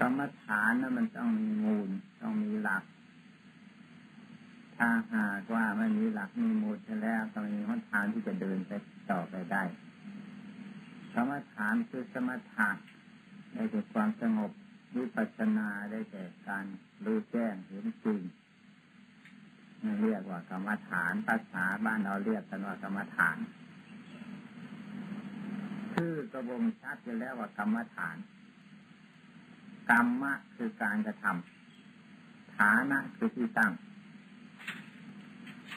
กรรมฐานนั้นมันต้องมีมูลต้องมีหลัก ถ้าหากว่าไม่มีหลักมีมูลแล้วต้องมีหนทางที่จะเดินไปต่อไปได้กรรมฐานคือสมถะได้แก่ความสงบวิปัสสนาได้แก่การรู้แจ้งเห็นจริงเรียกว่ากรรมฐานภาษาบ้านเราเรียกกันว่ากรรมฐานชื่อกระบงชัดอยู่แล้วว่ากรรมฐาน กรรมะคือการกระทำฐานะคือที่ตั้ง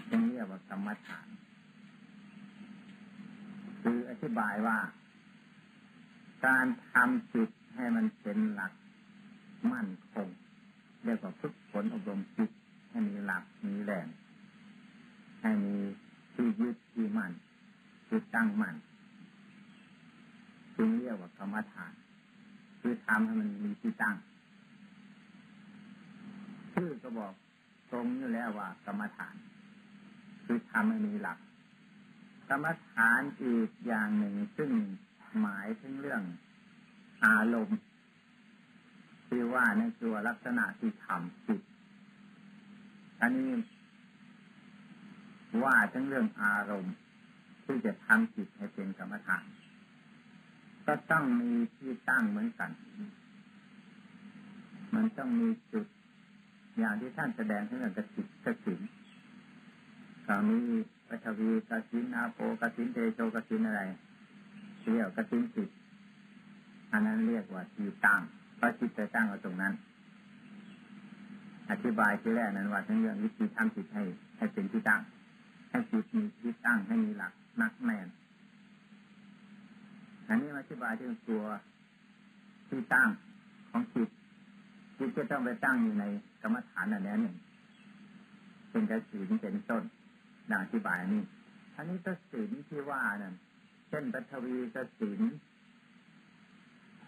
จึงเรียกว่ากรรมฐาน คืออธิบายว่า การทำจิตให้มันเป็นหลักมั่นคงเรียกว่าฝึกฝนอบรมจิตให้มีหลักมีแหล่งให้มีที่ยึดที่มั่นที่ตั้งมั่นจึงเรียกว่ากรรมฐาน คือทำให้มันมีที่ตั้งชื่อก็บอกตรงอยู่แล้วว่ากรรมฐาน คือทำให้มีหลัก กรรมฐานอีกอย่างหนึ่งซึ่งหมายถึงเรื่องอารมณ์ที่ว่าในตัวลักษณะที่ทำจิตอันนี้ว่าทั้งเรื่องอารมณ์ที่จะทำจิตให้เป็นกรรมฐาน ก็ต้องมีที่ตั้งเหมือนกัน มันต้องมีจุด อย่างที่ท่านแสดงถึงเรื่องกสิทกสินตอนนี้ปัทวีกสินอาโปกสินเตโชกสินอะไรเรียกกสินจิตอันนั้นเรียกว่าที่ตั้งเพราะจิตจะตั้งเอาตรงนั้น อธิบายที่แรกนั้นว่าทั้งเรื่องวิธีทำจิตให้ ให้เป็นที่ตั้ง ให้จิตมีที่ตั้งให้มีหลักนักแน่น อันนี้อธิบายที่ตัวที่ตั้งของจิตจิตจะต้องไปตั้งอยู่ในกรรมฐานอันนี้หนึ่งเป็นกระสีเป็นต้นดังอธิบายนี้อันนี้กระสีที่ว่านั่นเช่นปัทวีกระสี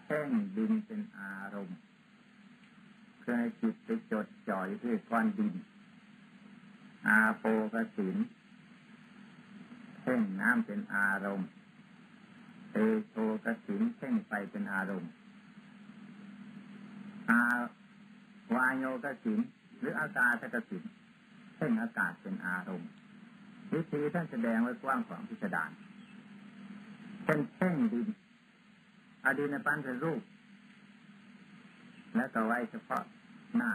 แท่งดินเป็นอารมณ์พื่อให้จิตไปจดจ่อยที่ก้อนดิน อาโปกสินเพ่งน้ำเป็นอารมณ์ เตโชกสินเพ่งไปเป็นอารมณ์ อาวายโยกสินหรืออากาศกสินเพ่งอากาศเป็นอารมณ์วิธีท่านแสดงไว้กว้างขวางพิสดารเช่นเพ่งดินอดีนปั้นเป็นรูป แล้วก็ไว้เฉพาะหน้า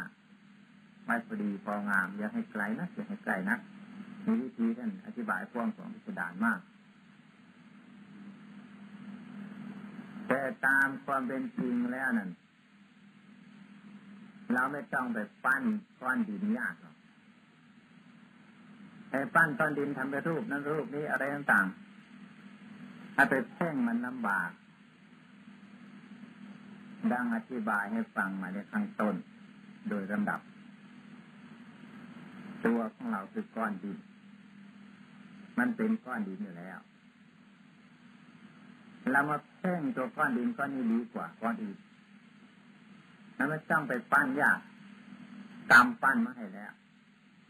ไม่พอดีพองามอย่าให้ไกลนะอย่าให้ไกลนะมีวิธีท่านอธิบายกว้างของพิสดารมาก แต่ตามความเป็นจริงแล้วนั่นเราไม่ต้องไปปั้นก้อนดินยากหรอกไอ้ปั้นก้อนดินทำเป็นรูปนั้นรูปนี้อะไรต่างๆถ้าไปเพ่งมันลำบาก ดังอธิบายให้ฟังมาในข้างต้น โดยลำดับ ตัวของเราคือก้อนดิน มันเป็นก้อนดินอยู่แล้วเรามา เพ่งตัวก้อนดินก้อนนี้ดีกว่าก้อนอื่นแล้วไม่ต้องไปปั้นยากกำปั้นมาให้แล้ว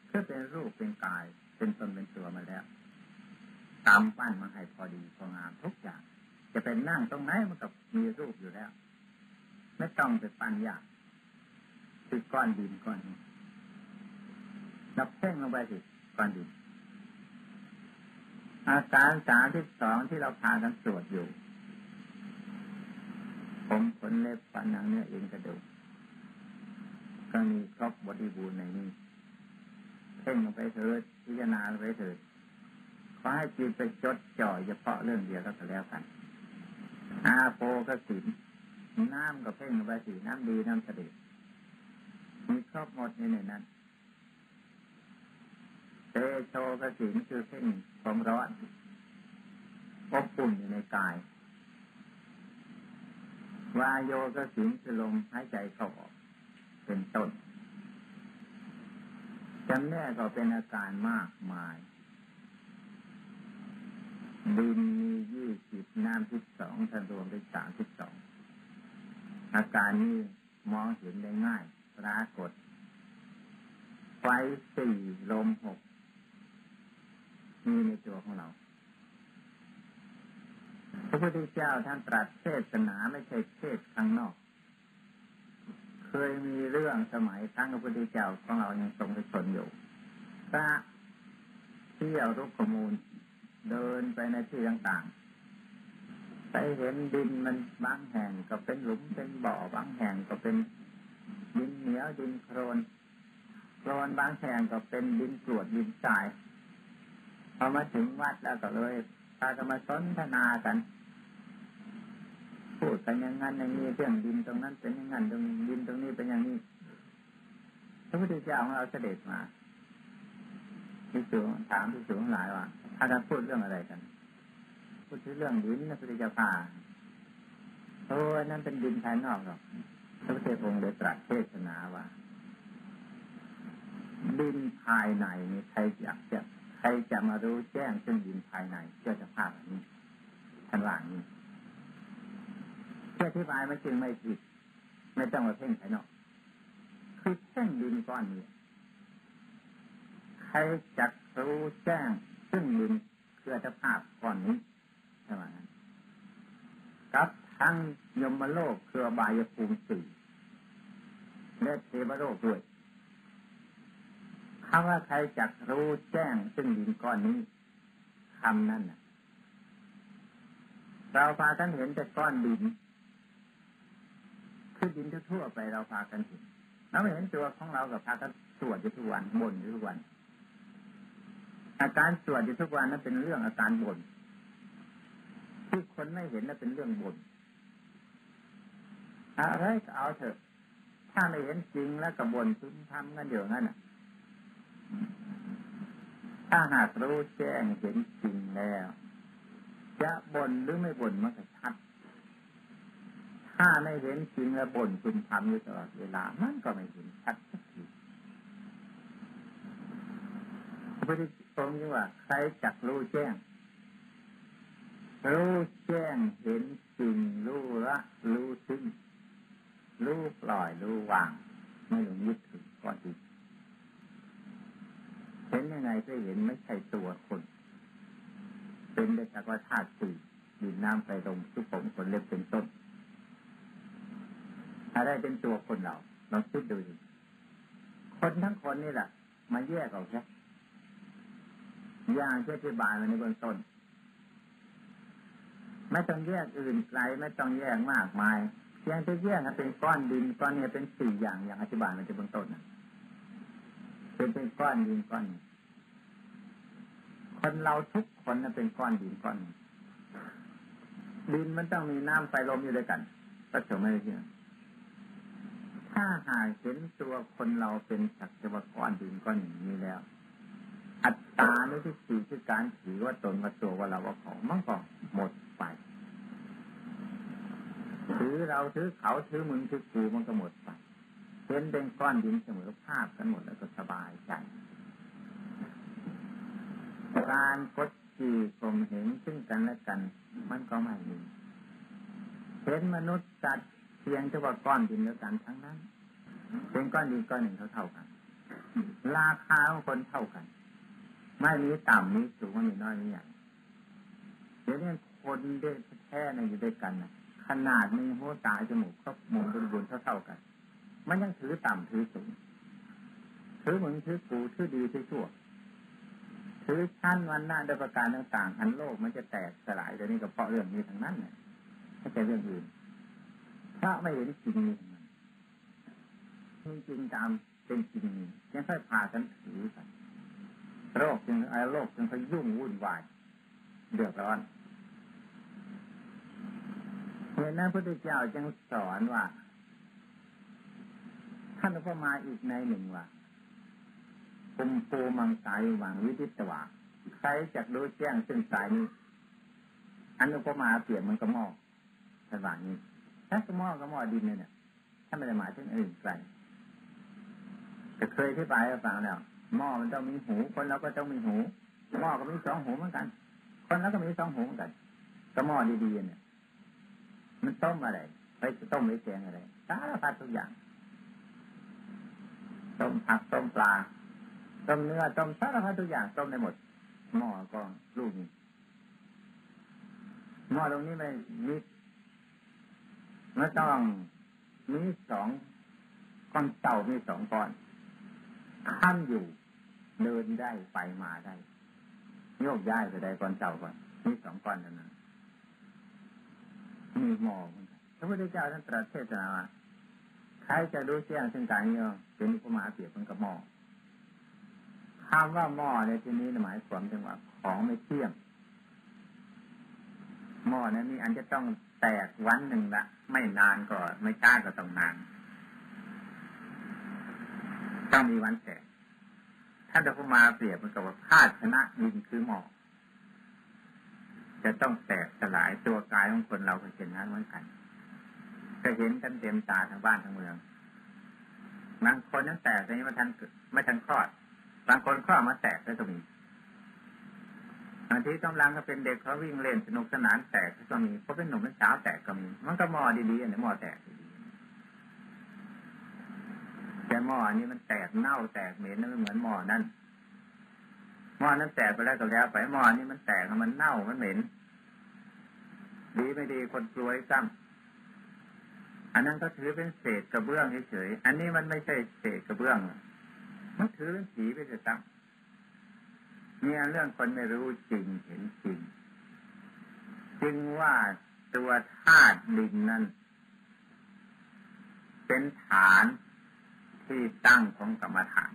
เพื่อเป็นรูปเป็นกาย เป็นตนเป็นตัวมาแล้วกำปั้นมาให้พอดีพองามทุกอย่าง จะเป็นนั่งตรงไหนมันก็มีรูปอยู่แล้ว ไม่ต้องไปปั้นยากคือก้อนดินก้อนนี้นับเพ่งลงไปสิก้อนดินอาการสามที่สองที่เราพากันตรวจอยู่ ผมขนเล็บฟันหนังเนื้อเอ็นกระดูกก็มีครบบริบูรณ์ในนี้เพ่งลงไปเถิดพิจารณาไปเถิดขอให้จิตไปจดจ่อยเฉพาะเรื่องเดียวก็แล้วกัน อาโปกสินน้ำก็เพ่งลงไปสีน้ำดีน้ำเสด็จมีครอบหมดในนั้นเตโชกสินคือเพ่งความร้อนอบอุ่นอยู่ในกาย วายโยก็สินคือลมหายใจเข้าออกเป็นต้นจำแนกก็เป็นอาการมากมาย ดินมียี่สิบน้ำทิศสองทันรวมเป็นสามทิศสองอาการนี้มองเห็นได้ง่าย ปรากฏ ไฟสี่ลมหกมีในตัวของเรา พระพุทธเจ้าท่านตรัสเทศนาไม่ใช่เทศข้างนอก เคยมีเรื่องสมัยตั้งพระพุทธเจ้าของเรายังทรงไปชนอยู่พระเที่ยวรุกขมูล เดินไปในที่ต่างๆ ไปเห็นดินมันบางแห่งก็เป็นหลุมเป็นบ่อบางแห่งก็เป็นดินเหนียวดินโครนโคลนบางแห่งก็เป็นดินกรวดดินทรายพอมาถึงวัดแล้วก็เลย พากันมาสนทนากัน พูดกันอย่างนั้นอย่างนี้เรื่องดินตรงนั้นเป็นอย่างนั้นตรงดินตรงนี้เป็นอย่างนี้พระพุทธเจ้าของเราเสด็จมาที่สูงถามที่สูงหลายว่าพากันพูดเรื่องอะไรกัน พูดถึงเรื่องดินนะพระพุทธเจ้าป่าโอ้นั่นเป็นดินภายนอกหรอกพระพุทธองค์ได้ตรัสเทศนาว่าดินภายในนี่ใครอยากจะ ใครจะมารู้แจ้งซึ่งดินภายในเจ้าจะภาพนี้ทันว่านี้เพื่ออธิบายมันจึงไม่ผิดไม่ต้องมาเพ่งภายนอกคือเพ่งดินก้อนนี้ใครจะรู้แจ้งซึ่งดินเพื่อจะภาพก้อนนี้ใช่ไหมครับทั้งยมโลกคือบายภูมิสี่และเทวโลกด้วย คำว่าใครจักรู้แจ้งซึ่งดินก้อนนี้คำนั้นเราพากันเห็นแต่ก้อนดินคือดินทั่วไปเราพากันเห็นเราไม่เห็นตัวของเรากับพากันสวดอยู่ทุกวันบ่นอยู่ทุกวัน อาการสวดอยู่ทุกวันนั้นเป็นเรื่องอาการบ่นที่คนไม่เห็นนั้นเป็นเรื่องบ่นอะไรก็เอาเถอะ ถ้าไม่เห็นจริงแล้วก็บ่นพึมพำกันอยู่งั้นอะ ถ้าหากรู้แจ้งเห็นจริงแล้ว จะบ่นหรือไม่บ่นมันก็ชัด ถ้าไม่เห็นจริงแล้วบ่นพึมพำอยู่ตลอดเวลา มันก็ไม่เห็นชัดสักทีพระพุทธองค์ว่า ใครจักรู้แจ้ง รู้แจ้งเห็นจริง รู้ละรู้ซึ้งรู้ปล่อยรู้วาง ไม่หลงยึดถือก่อนอีก เห็นยังไงก็เห็นไม่ใช่ตัวคน เป็นได้จากว่าธาตุสี่ดินน้ำไฟลมทุกผมคนเล็บเป็นต้น อะไรเป็นตัวคนเราลองคิดดูดิคนทั้งคนนี่แหละมาแยกออกแค่อย่างที่อธิบายมาในเบื้องต้น ไม่ต้องแยกอื่นไกลไม่ต้องแยกมากมายเพียงแต่แยกเป็นก้อนดินก้อนนี้เป็นสี่อย่างอย่างอธิบายมาในเบื้องต้นนะ เป็นเป็นก้อนดินก้อน คนเราทุกคนนะเป็นก้อนดินก้อน ดินมันต้องมีน้ำไฟลมอยู่ด้วยกันก็จะไม่ได้เชื่ถ้าหากเห็นตัวคนเราเป็นสักว่าก้อนดินก้อนนี้แล้ว อัตตาในที่สี่คือการถือว่าตนว่าตัวว่าเราว่าของมันก็หมดไปถือเราถือเขาถือมึงถือกูมันก็หมดไป เห็นเป็นก้อนดินเสมอภาพกันหมดแล้วก็สบายใจการกดขี่ข่มเห็นซึ่งกันและกัน มันก็ไม่มีเห็นมนุษย์จัดเพียงเฉพาะก้อนดินเดียวกันทั้งนั้น เป็นก้อนดินก้อนหนึ่งเท่าเท่ากัน ราคาของคนเท่ากัน ไม่มีต่ำมีสูงไม่มีน้อยมีใหญ่เดี๋ยวนี้คนเด้แท้ในอยู่ด้วยกันนะขนาดมีหัวตาจมูกก็มุมบนบนเท่าเท่ากัน มันยังถือต่ำถือสูงถือเหมือนถือกูถือดีถือชั่วถือชั้นวันหน้าโดยประการต่างๆอันโลกมันจะแตกสลายเดี๋ยวนี้ก็เพราะเรื่องนี้ทั้งนั้นเนี่ยไม่ใช่เรื่องอื่นถ้าไม่เห็นจริงนี่จริงจริงตามเป็นจริงนี่ยังค่อยพากันถือกันโรคจึงไอ้โลกจึงค่อยยุ่งวุ่นวายเดือดร้อนเหตุนั้นพระพุทธเจ้าจึงสอนว่า ท่านก็มาอีกในหนึ่งว่าคุมปูมังสายหวังวิทิตวาใครจะรู้แจ้งซึ่งสายนี้ อันนี้ก็มาเปลี่ยนมันก็หม้อสว่างนี้ถ้าก็หม้อก็หม้อดินเนี่ยถ้าไม่ได้หมายถึงอื่นไกลแต่เคยที่ไปก็ฟังแล้วหม้อมันต้องมีหู คนเราก็ต้องมีหูหม้อก็มีสองหูเหมือนกัน คนเราก็มีสองหูเหมือนกันก็หม้อดีๆเนี่ยมันต้มอะไรไปต้มไปแกงอะไรสารพัดทุกอย่าง ต้มผักต้มปลาต้มเนื้อต้มสารพัดทุกอย่างต้มได้หมดหม้อก็ลูกนี้หม้อตรงนี้ไม่มีไม่ต้องมีสองก้อนเต่ามีสองก้อนข้ามอยู่ เดินได้ไปมาได้โยกย้ายไปได้ก้อนเต่าก่อนมีสองก้อนเท่านั้นมีหม้อพระพุทธเจ้าท่านตรัสเทศนาว่า ใครจะรู้เสียงซึ่งการเนาะเป็นอุปมาเปรียบเหมันกับหม้อคำว่าหม้อในที่นี้หมายความถึงว่าของไม่เที่ยงหม้อนั้นมีอันจะต้องแตกวันหนึ่งละไม่นานก็ไม่ช้าก็ต้องนานต้องมีวันแตกถ้าจะพูมาเปรียบมันกับว่าธาตุชนะดินคือหม้อจะต้องแตกสลายตัวกายของคนเราก็เช่นนั้นเหมือนกัน จะเห็นกันเต็มตาทางบ้านทางเมืองบางคนนั้นแตกต่นี้มาทันไม่ทันคลอด บางคนคลอดมาแตกก็มีบางทีกำลังก็เป็นเด็กเขาวิ่งเล่นสนุกสนานแตกก็มีเพราะเป็นหนุ่มเป็นสาวแตกก็มี มันก็มอดีๆอันนี้มอแตกดีๆแต่มออันนี้มันแตกเน่าแตกเหม็นนั่นเหมือนมอนั่นมอนั้นแตกไปแล้วก็แล้วไปมอนี้มันแตกมันเน่ามันเหม็น ดีไม่ดีคนกลัวซ้ำ อันนั้นก็ถือเป็นเศษกระเบื้องเฉยๆ อันนี้มันไม่ใช่เศษกระเบื้อง มันถือเป็นสีไปเฉยๆเนี่ยเรื่องคนไม่รู้จริงเห็นจริง จึงว่าตัวธาตุดินนั้น เป็นฐานที่ตั้งของกรรมฐาน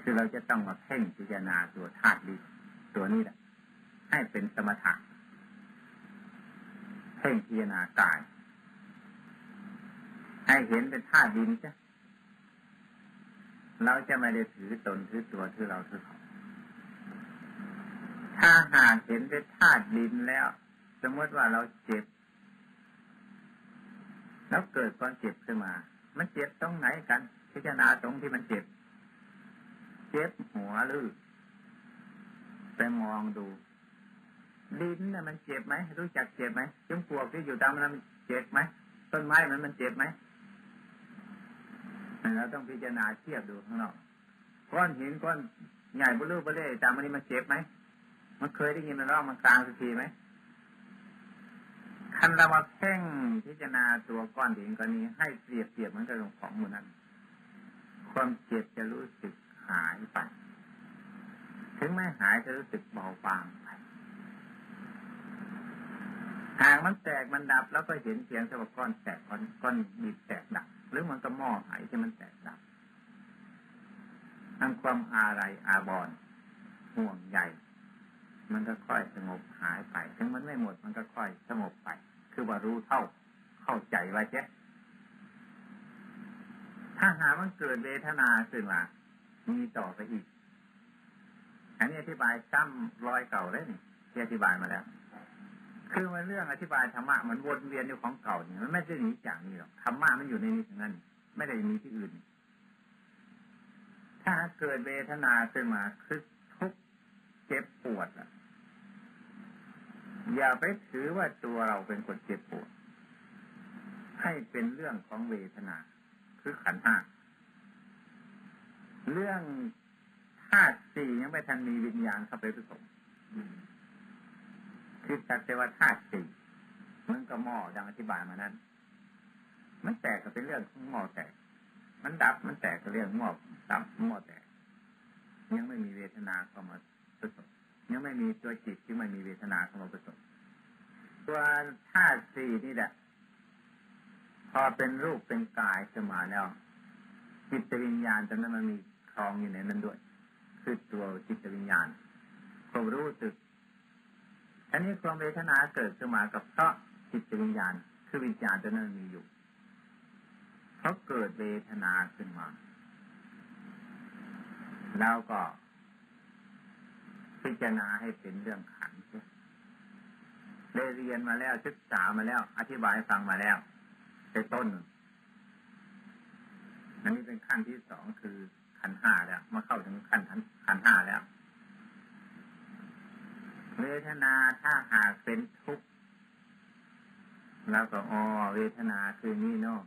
คือเราจะต้องมาเพ่งพิจารณาตัวธาตุดินตัวนี้แหละให้เป็นสมถะเพ่งพิจารณากาย ให้เห็นเป็นธาตุดินจ้ะเราจะไม่ได้ถือตนถือตัวถือเราถือเขาถ้าหากเห็นเป็นธาตุดินแล้ว สมมติว่าเราเจ็บ แล้วเกิดความเจ็บขึ้นมา มันเจ็บตรงไหนกัน พิจารณาตรงที่มันเจ็บ เจ็บหัวหรือไปมองดูดินน่ะมันเจ็บไหมรู้จักเจ็บไหมจมปวกที่อยู่ตามมันเจ็บไหมต้นไม้มันมันเจ็บไหม เราต้องพิจารณาเทียบดูข้างนอกก้อนหินก้อนใหญ่บุรุษบุเล่ตามันนี่มันเจ็บไหมมันเคยได้ยินมันร้องมันกลางสักทีไหมคันเรามาเพ่งพิจารณาตัวก้อนหินก้อนนี้ ให้เปรียบเทียบเหมือนกับของมูนั้น ความเจ็บจะรู้สึกหายไป ถึงไม่หายจะรู้สึกเบาบางไปหากมันแตกมันดับแล้วก็เห็นเพียงแต่ว่าก้อนแตกก้อนก้อนดิบแตกดับ หรือมันก็หม้อหายที่มันแตกดับทั้งความอะไรอาบอนห่วงใหญ่ มันก็ค่อยสงบหายไป ถึงมันไม่หมดมันก็ค่อยสงบไป คือว่ารู้เท่า เข้าใจไว้เจ๊ถ้าหามันเกิดเวทนาขึ้นมามีต่อไปอีก อันนี้อธิบายซ้ำรอยเก่าเลยนี่ที่อธิบายมาแล้ว คือมันเรื่องอธิบายธรรมะมันวนเวียนอยู่ของเก่าเนี่ยมันไม่ใช่หนีจากนี่หรอกธรรมะมันอยู่ในนี้ทั้งนั้น ไม่ได้มีที่อื่น ถ้าเกิดเวทนาขึ้นมาคือทุกเจ็บปวดอะอย่าไปถือว่าตัวเราเป็นคนเจ็บปวด ให้เป็นเรื่องของเวทนา คือขันห้าเรื่องธาตุสี่ยังไม่ทันมีวิญญาณเข้าไปผสม คือจัดเทวธาตุสี่มันก็หม้อดังอธิบายมานั้น มันแตกก็เป็นเรื่องของหม้อแตก มันดับมันแตกก็เรื่องหม้อดับหม้อแตก ยังไม่มีเวทนาเข้ามาผสมยังไม่มีตัวจิตที่ไม่มีเวทนาเข้ามาผสมตัวธาตุสี่นี่แหละ พอเป็นรูปเป็นกายขึ้นมาแล้ว จิตวิญญาณตรงนั้นมันมีคลองอยู่ในนั้นด้วย คือตัวจิตวิญญาณความรู้สึก อันนี้ความเวทนาเกิดขึ้นมากับเพราะจิตวิญญาณ คือวิญญาณตัวนั้นมีอยู่เขาะเกิดเวทนาขึ้นมา แล้วก็ พิจารณาให้เป็นเรื่องขันได้เรียนมาแล้วศึกษามาแล้ว อธิบายฟังมาแล้วเป็นต้นอันนี้เป็นขั้นที่สองคือขันห้าแล้วมาเข้าถึงขั้นขันห้าแล้ว เวทนาถ้าหากเป็นทุกข์แล้วก็อ๋อเวทนาคือนี่เนาะ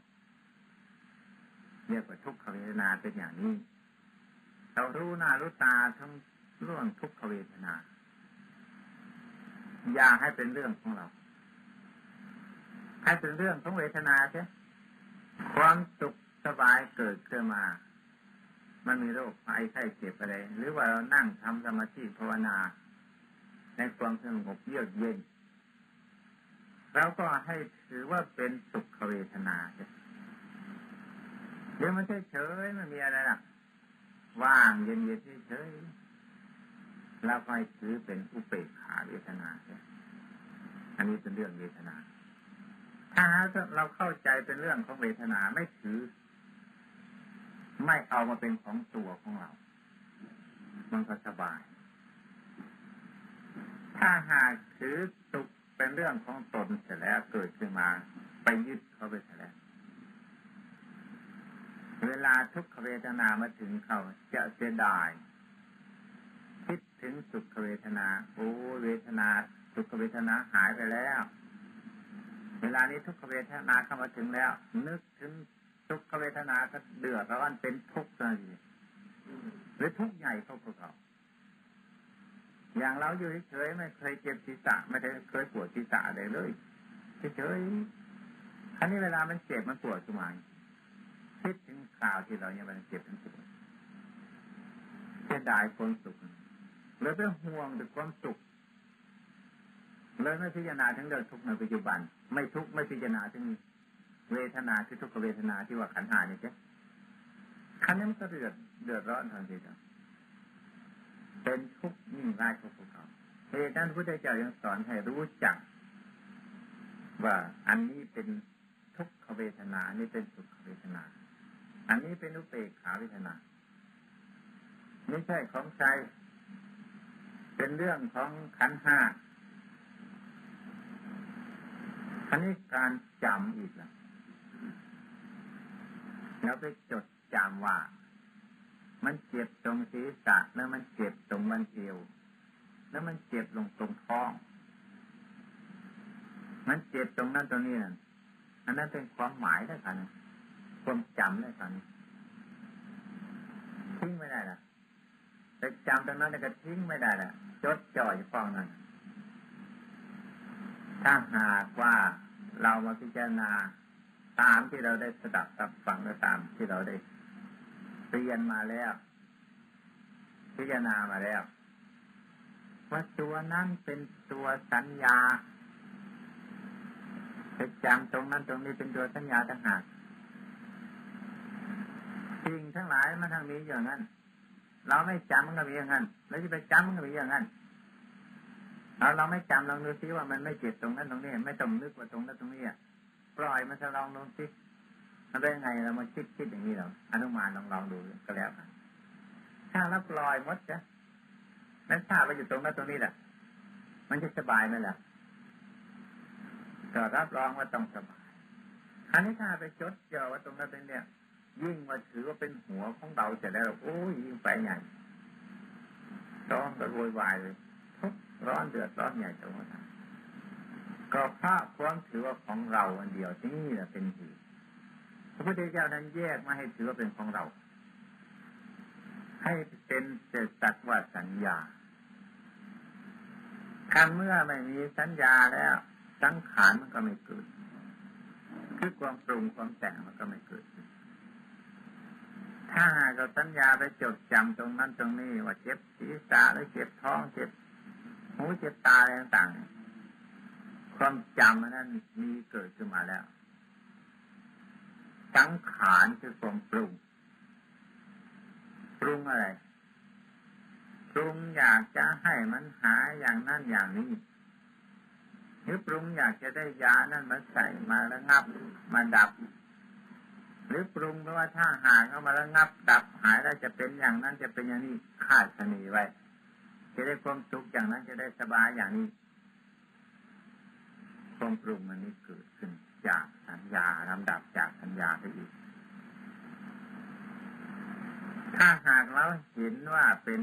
เรียกว่าทุกขเวทนาเป็นอย่างนี้ เรารู้หน้ารู้ตาทั้งเรื่องทุกขเวทนา อย่าให้เป็นเรื่องของเรา ให้เป็นเรื่องของเวทนาใช่ความสุขสบายเกิดขึ้นมา มันมีโรคภัยไข้เจ็บอะไร หรือว่าเรานั่งทำสมาธิภาวนา ในความสงบเยือกเย็นเราก็ให้ถือว่าเป็นสุขเวทนาเดี๋ยวมันเฉยๆมันมีอะไรล่ะ ว่างเย็นๆเฉยๆเราไปถือเป็นอุเบกขาเวทนาอันนี้เป็นเรื่องเวทนาถ้าเราเข้าใจเป็นเรื่องของเวทนาไม่ถือ ไม่เอามาเป็นของตัวของเรา มันก็สบาย ถ้าหากถือสุขเป็นเรื่องของตนเสร็จแล้วเกิดขึ้นมา ไปยึดเขาไปเสร็จแล้วเวลาทุกขเวทนามาถึงเขาจะเสียดายคิดถึงสุขเวทนา โอ้เวทนาสุขเวทนาหายไปแล้ว เวลานี้ทุกขเวทนาเข้ามาถึงแล้ว นึกถึงทุกขเวทนาก็เดือดร้อนเป็นทุกข์เลยหรือทุกข์ใหญ่เขาพวกเขา อย่างเราอยู่เฉยไม่เคยเจ็บศีรษะไม่ได้เคยปวดศีรษะเลยเลยเฉยๆครั้นี้เวลามันเจ็บมันปวดสมัยคิดถึงข่าวที่เราเนี่ยมันเจ็บมันปวดเสียดายความสุขเลยไปห่วงถึงความสุขเลยไม่พิจารณาถึงเรื่องทุกข์ในปัจจุบัน ไม่ทุกข์ไม่พิจารณาถึงเวทนาที่ทุกขเวทนาที่ว่าขันหานี่ยเจ้ขันนี้มันก็เดือดเดือดร้อนทันทีจ้ะ เป็นทุกข์ยิ่งร้ายกว่าพวกเขาเหตุนั้นพระพุทธเจ้ายังสอนให้รู้จัก ว่าอันนี้เป็นทุกขเวทนา อันนี้เป็นสุขเวทนา อันนี้เป็นอุเบกขาเวทนา ไม่ใช่ของใจ เป็นเรื่องของขันห้าอันนี้การจำอีกแล้วแล้วไปจดจำว่า มันเจ็บตรงศีรษะแล้วมันเจ็บตรงมันเอวแล้วมันเจ็บลงตรงท้อง มันเจ็บตรงนั้นตรงนี้นั่นอันนั้นเป็นความหมายได้กันความจำได้กันทิ้งไม่ได้ละแต่จำตรงนั้นแล้วก็ทิ้งไม่ได้ละจดจ่อยฟองนั้นถ้าหากว่าเรามาพิจารณาตามที่เราได้สดับตับฟังก็ตามที่เราได้ เรียนมาแล้ว พิจารณามาแล้วว่าตัวนั้นเป็นตัวสัญญาจะจำตรงนั้นตรงนี้เป็นตัวสัญญาต่างหากสิ่งทั้งหลายมันทั้งนี้อย่างนั้น เราไม่จำมันก็มีอย่างนั้นเราจะไปจำมันก็มีอย่างนั้นเราเราไม่จำลองดูซิว่ามันไม่เจ็บตรงนั้นตรงนี้ ไม่ต้องนึกว่าตรงนั้นตรงนี้อะปล่อยมันจะลองลองซิ มันเป็นไงเรามาคิดคิดอย่างนี้เราอนุมานลองลองดูก็แล้วกันถ้าเราปล่อยมดจ้ะนั้นถ้าไปอยู่ตรงนั้นตรงนี้แหละมันจะสบายไหมล่ะก็รับรองว่าต้องสบายอันนี้ถ้าไปจดเจอว่าตรงนั้นเป็นเนี่ย ยิ่งมาถือว่าเป็นหัวของเราจะได้โอ้ยยิ่งไปใหญ่ต้องก็โวยวายเลยทุกร้อนเดือดร้อนใหญ่โตมาก็พระความถือว่าของเราอันเดียวที่นี่แหละเป็นเหตุ ระพุทธเจ้านั้นแยกมาให้ถือว่าเป็นของเรา ให้เป็นสัตว์ว่าสัญญาคันเมื่อไม่มีสัญญาแล้ว สังขารมันก็ไม่เกิด คือความปรุงความแต่งมันก็ไม่เกิด ถ้าหากเราสัญญาไปจดจำตรงนั้นตรงนี้ว่าเจ็บศีรษะหรือเจ็บท้องเจ็บหูเจ็บตาอะไรต่างๆ ความจำนั้นมีเกิดขึ้นมาแล้ว สังขารคือความปรุง ปรุงอะไร ปรุงอยากจะให้มันหายอย่างนั้นอย่างนี้ หรือปรุงอยากจะได้ยานั่นมาใส่มาระงับมาดับ หรือปรุงเพราะว่าถ้าหายเข้ามาระงับ ดับหายแล้วจะเป็นอย่างนั้นจะเป็นอย่างนี้คาดคะเนไว้ จะได้ความสุขอย่างนั้นจะได้สบายอย่างนี้ความปรุงมันนี้เกิดขึ้นจาก สัญญาลำดับจากสัญญาไปอีก ถ้าหากเราเห็นว่าเป็น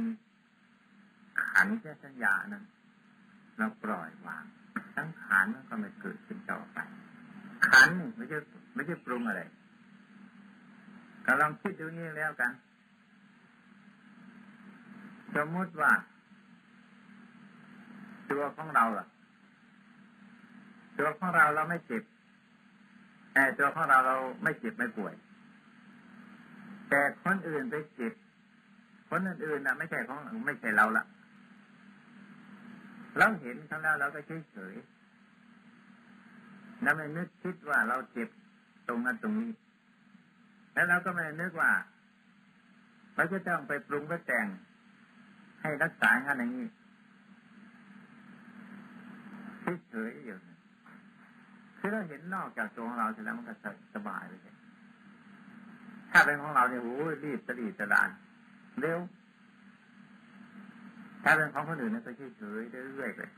ขันแค่สัญญานั้น เราปล่อยวางทั้งขันมันก็ไม่เกิดขึ้นต่อไป ขันไม่ใช่ไม่ใช่ปรุงอะไรก็ลองคิดดูนี่แล้วกัน สมมติว่า ตัวของเราล่ะ ตัวของเราเราไม่เจ็บ แต่ตัวของเราเราไม่เจ็บไม่ป่วย แต่คนอื่นไปเจิตคนอื่นๆนะไม่ใช่ของไม่ใช่เราละเราเห็นเขาแล้วเราก็เฉยเฉยแล้วไม่นึกคิดว่าเราเจ็บตรงนั้นตรงนี้ แล้วเราก็ไม่นึกว่าเราจะต้องไปปรุงไปแต่งให้รักษางันอย่างนี้เฉยๆอยู่ คือเราเห็นนอกจากตัวของเราเสร็จแล้วมันก็สบายเลยถ้าเป็นของเราเนี่ยโอ้ยรีบสลีสลานเร็วถ้าเป็นของคนอื่นเนี่ยก็เฉยๆเรื่อยๆเลย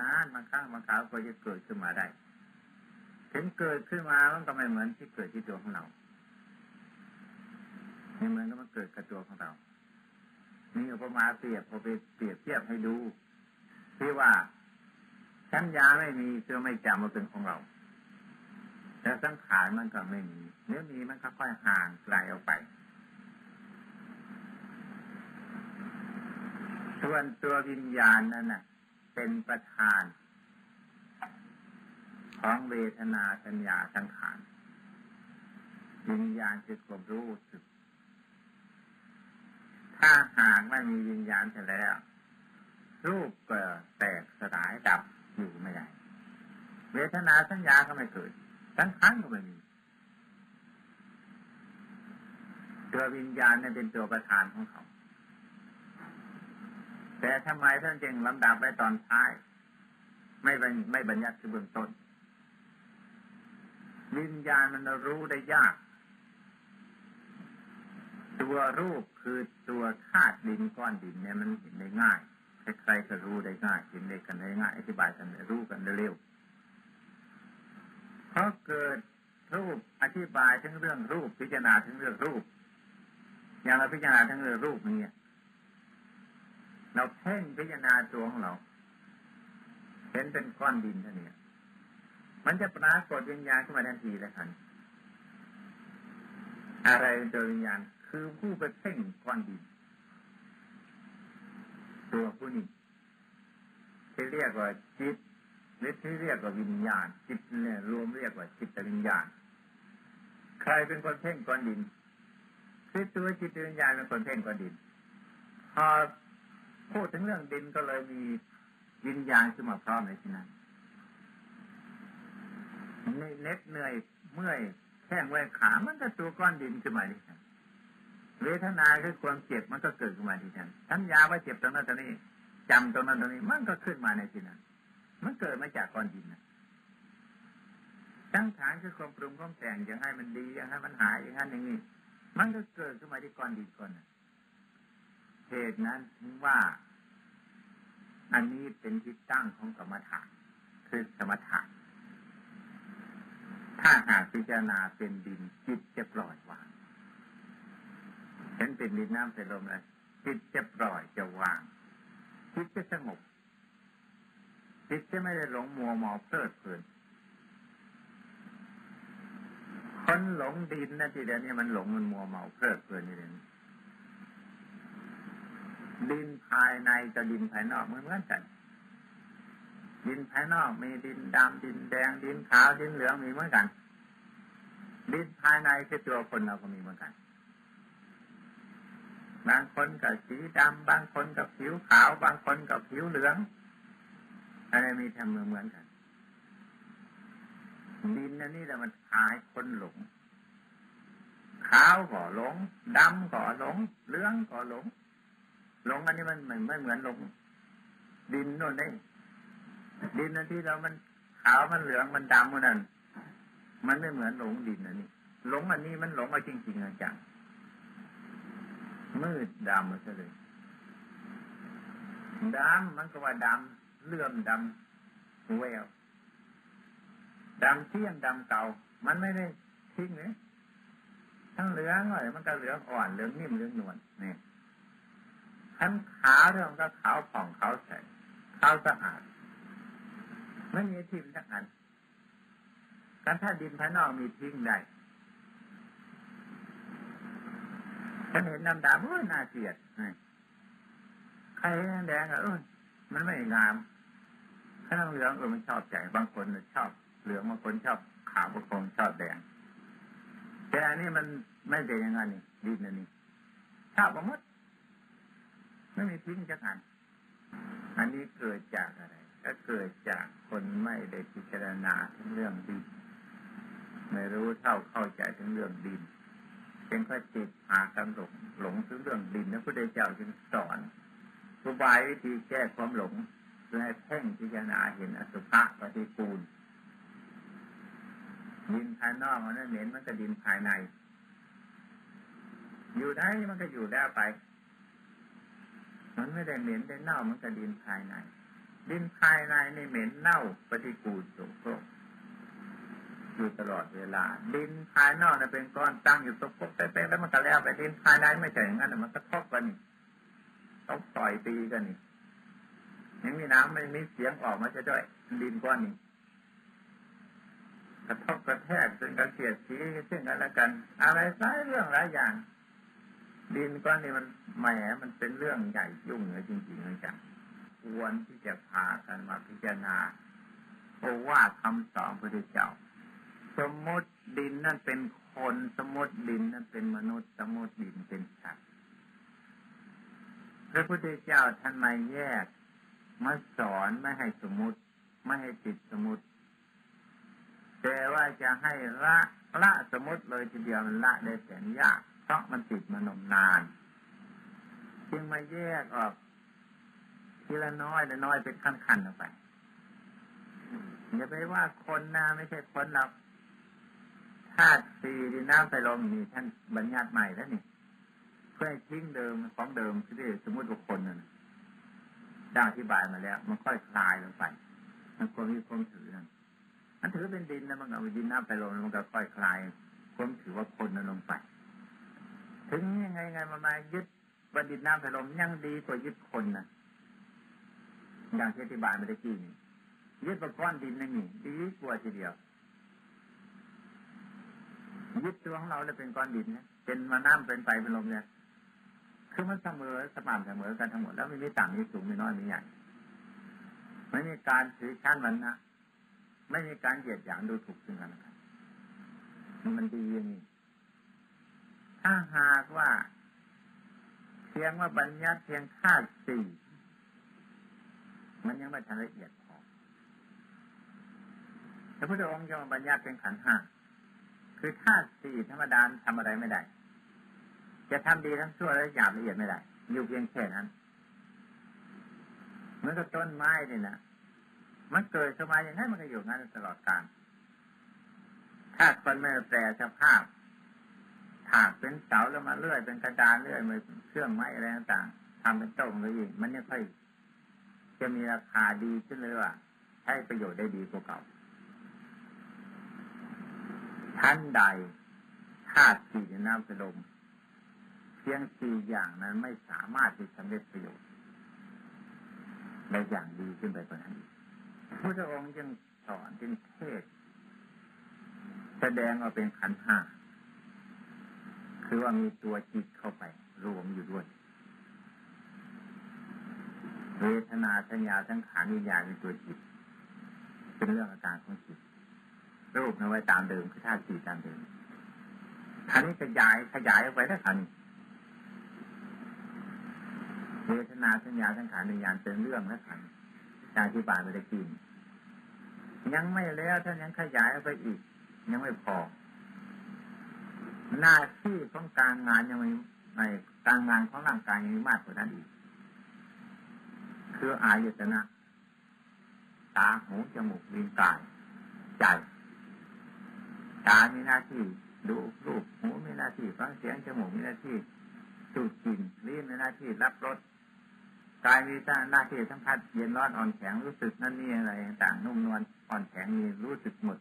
นานมาข้างมาขาวก็จะเกิดขึ้นมาได้ ถึงเกิดขึ้นมามันก็ไม่เหมือนที่เกิดที่ตัวของเราไม่เหมือนกับมันเกิดกับตัวของเรามีอุปมาเปรียบพอไปเปรียบเทียบให้ดูที่ว่า สัญญาไม่มีเชื่อไม่จำว่าเป็นของเราแต่สังขารมันก็ไม่มีเนื้อมีมันก็ค่อยห่างไกลออกไป ส่วนตัววิญญาณนั้นน่ะ เป็นประธาน ของเวทนาสัญญาสังขารวิญญาณคือความรู้สึก ถ้าหากไม่มีวิญญาณเสร็จแล้ว รูปก็แตกสลายดับ อยู่ไม่ได้ เวทนาสัญญาก็ไม่เกิดสังขารก็ไม่มีตัววิญญาณเนี่ยเป็นตัวประธานของเขา แต่ทำไมท่านจึงลำดับไว้ตอนท้าย ไม่ไม่บัญญัติที่เบื้องต้น วิญญาณมันรู้ได้ยาก ตัวรูปคือตัวธาตุดินก้อนดินเนี่ยมันเห็นได้ง่าย ใครๆก็รู้ได้ง่ายเห็นได้กันได้ง่าย อธิบายกันได้รู้กันได้เร็วเพราะเกิดรูปอธิบายทั้งเรื่องรูปพิจารณาทั้งเรื่องรูป อย่างเราพิจารณาทั้งเรื่องรูปนี้เราเพ่งพิจารณาตัวของเราเห็นเป็นก้อนดินเท่านี้มันจะปรากฏวิญญาณขึ้นมาทันทีเลยทันอะไรเป็นตัววิญญาณคือผู้ไปเพ่งก้อนดิน ตัวผู้นี้ที่เรียกว่าจิตหรือที่เรียกว่าวิญญาณ จิตเนี่ยรวมเรียกว่าจิตวิญญาณ ใครเป็นคนเพ่งก้อนดินคือตัวจิตวิญญาณเป็นคนเพ่งก้อนดิน พอพูดถึงเรื่องดินก็เลยมีวิญญาณขึ้นมาพร้อมในที่นั้นเน็ดเหนื่อยเมื่อยแข้งเมื่อยขามันก็ตัวก้อนดินขึ้นมาดิฉัน เวทนาคือความเจ็บมันก็เกิดขึ้นมาที่นั่นสัญญาว่าเจ็บตรงนั้นตรงนี้จำตรงนั้นตรงนี้มันก็ขึ้นมาในที่นั้นมันเกิดมาจากก้อนดินนะตั้งฐานคือความปรุงความแต่งอย่างให้มันดีอย่างให้มันหายอย่างนั้นอย่างนี้มันก็เกิดขึ้นมาที่ก้อนดินก้อนนั้นเหตุนั้นถึงว่า อันนี้เป็นที่ตั้งของกรรมฐานคือสมถะถ้าหากพิจารณาเป็นดินจิตจะปล่อยวาง ห็นเป็นดินน้ำเป็นลมเลยจิตจะปล่อยจะวาง จิตจะสงบจิตจะไม่ได้หลงมัวเมาเพลิดเพลินคนหลงดินนะทีเดียวนี้มันหลงมันมัวเมาเพลิดเพลินนี่เองดินภายในกับดินภายนอกเหมือนกัน ดินภายนอกมีดินดำดินแดงดินขาวดินเหลืองมีเหมือนกัน ดินภายในคือตัวคนเราก็มีเหมือนกัน บางคนกับสีดำบางคนกับผิวขาว บางคนกับผิวเหลืองอะไรมีทำเหมือนเหมือนกันดินนั่นนี่แหละมันพายคนหลงขาวก็หลงดำก็หลงเหลืองก็หลงหลงอันนี้มันไม่ไม่เหมือนหลง ดินโน่นได้ดินนั่นที่เรามันขาวมันเหลืองมันดำมันนั่นมันไม่เหมือนหลงดินอันนี้หลงอันนี้มันหลงเอาจริงๆจัง มืดดำมันเลยดำมันก็ว่าดำเลื่อมดำแววดำเที่ยงดำเก่า มันไม่ได้ทิ้งเลยทั้งเหลืองเลยมันก็เหลืองอ่อนเหลืองนิ่มเหลืองนวลนี่ทั้งขาวเรื่องก็ขาวผ่องขาวใสขาวสะอาดไม่มีทิ่มทั้งอันการถ้าดินภายนอกมีทิ้งได้ ฉันเห็นดำดำโอ้ยน่าเกลียดใครแดงอะเออมันไม่งามข้างเหลืองเออมันชอบใจบางคนชอบเหลืองบางคนชอบขาวบางคนชอบแดง แต่อันนี่มันไม่เป็นอย่างนั้นนี่ดินอันนี้ชาบหมดไม่มีทิ้งจักอันอันนี้เกิดจากอะไร ก็เกิดจากคนไม่ได้พิจารณาถึงเรื่องดินไม่รู้เท่าเข้าใจถึงเรื่องดิน เป็นก็จิตพากันหลงหลงถึงเรื่องดินแล้วพระเจ้าจึงสอนอุบายวิธีแก้ความหลงเพื่อให้เพ่งพิจารณาเห็นอสุภะปฏิปูลดินภายนอกมันเหม็นมันก็ดินภายใน อยู่ได้มันก็อยู่ได้ไป มันไม่ได้เหม็นได้เน่ามันก็ดินภายใน ดินภายในในเหม็นเน่าปฏิกูลโสโครก อยู่ตลอดเวลา ดินภายนอกเนี่ยเป็นก้อนตั้งอยู่ตกปกเป๊ะแล้วมันก็แล้วไปดินภายในไม่ใช่อย่างนั้นมันก็ทบกันนี่ต้องต่อยตีกันนี่ยังมีน้ำไม่มีเสียงออกมาจะด้วย ดินก้อนนี้กระทบกระแทกจนกระเสียดสีซึ่งกันและกัน อะไรสายเรื่องหลายอย่าง ดินก้อนนี้มันแหมมันเป็นเรื่องใหญ่ยุ่งเลยจริงๆเลยจังควรที่จะพากันมาพิจารณาเพราะว่าคำสอนพระเจ้า สมมติดินนั่นเป็นคนสมมติดินนั่นเป็นมนุษย์ สมมติดินเป็นสัตว์พระพุทธเจ้าท่านมาแยกมาสอนไม่ให้สมมติไม่ให้ติดสมมติแต่ว่าจะให้ละละสมมติเลยทีเดียวมันละได้แสนยาก เพราะมันติดมานมนาน จึงมาแยกออกทีละน้อยละน้อยเป็นขั้นๆออกไปอย่าไปว่าคนนะไม่ใช่คนเรา ธาตุสี่ดินน้ำไฟลมนี่ท่านบัญญัติใหม่แล้วนี่เพื่อทิ้งเดิมของเดิมที่สมมติบุคคลนั่นได้อธิบายมาแล้ว มันค่อยคลายลงไป มันควรมีความถือนั่นมันถือเป็นดินนะมันเอาดินน้ำไปลงมันก็ค่อยคลายความถือว่าคนนั้นลงไป ถึงยังไงไงมามายึดว่าดินน้ำไปลมยังดีกว่ายึดคนนะอย่างที่อธิบายมาได้กี่นี่ยึดประก้อนดินนั่นนี่ดีกว่าทีเดียว ยึดตัวของเราเลยเป็นก้อนดินเนี่ยเป็นมาน้ำเป็นไฟเป็นลมเนี่ยคือมันเสมอสม่ำเสมอกันทั้งหมดแล้วไม่มีต่างมีสูงมีน้อยมีใหญ่ไม่มีการถือชั้นวันนะไม่มีการเหยียดหยามดูถูกซึ่งกันและกันมันดีอย่างนี้ถ้าหากว่าเพียงว่าบัญญัติเพียงธาสี่มันยังไม่ทันละเอียดพอพระพุทธองค์จะมาบัญญัติเป็นขันห้า คือธาตุสี่ธรรมดาทำอะไรไม่ได้ จะทำดีทั้งชั่วและหยาบละเอียดไม่ได้ อยู่เพียงแค่นั้นเหมือนกับต้นไม้นี่นะมันเกิดขึ้นมาอย่างนั้นมันก็อยู่งั้นตลอดกาลถ้าคนไม่แปลสภาพถากเป็นเสาแล้วมาเลื่อยเป็นกระดานเลื่อยมาเครื่องไม้อะไรต่างๆทำเป็นโต๊ะเลยอีกมันยังค่อยจะมีราคาดีขึ้นเลยว่าใช้ประโยชน์ได้ดีกว่าเก่า ท่านใดธาตุสี่น้ำสลมเพียงสี่อย่างนั้นไม่สามารถที่จะสำเร็จประโยชน์ในอย่างดีขึ้นไปกว่านั้นพระองค์ยังสอนเป็นเทศ แสดงว่าเป็นขันห้าคือว่ามีตัวจิตเข้าไป รวมอยู่ด้วย เวทนาสัญญาสังขารวิญญาณเป็นตัวจิต เป็นเรื่องอาการของจิต รูปนั้นไว้ตามเดิมคือธาตุสี่ตามเดิมท่านี้ขยายขยายออกไปได้ทันเวทนาสัญญาสังขารวิญญาณเป็นเรื่องแล้วทันการที่บายไปได้กินยังไม่แล้วท่านยังขยายออกไปอีก ยังไม่พอ หน้าที่ของการงานยังไม่ในการงานของร่างกายยังมีมากกว่านั้นอีก คืออายตนะ ตาหูจมูกลิ้นกายใจ ตามีหน้าที่ ดูรูปหูมีหน้าที่ฟังเสียงจมูกมีหน้าที่สูดกลิ่นลิ้นมีหน้าที่รับรสกายมีหน้าที่สัมผัสเย็นร้อนอ่อนแข็งรู้สึกนั่นนี่อะไรต่างนุ่มนวลอ่อนแข็งมีรู้สึกหมด